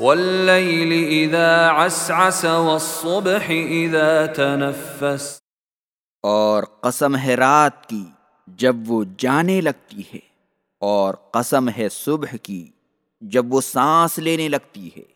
واللیل اذا عسعس والصبح اذا تنفس. اور قسم ہے رات کی جب وہ جانے لگتی ہے اور قسم ہے صبح کی جب وہ سانس لینے لگتی ہے۔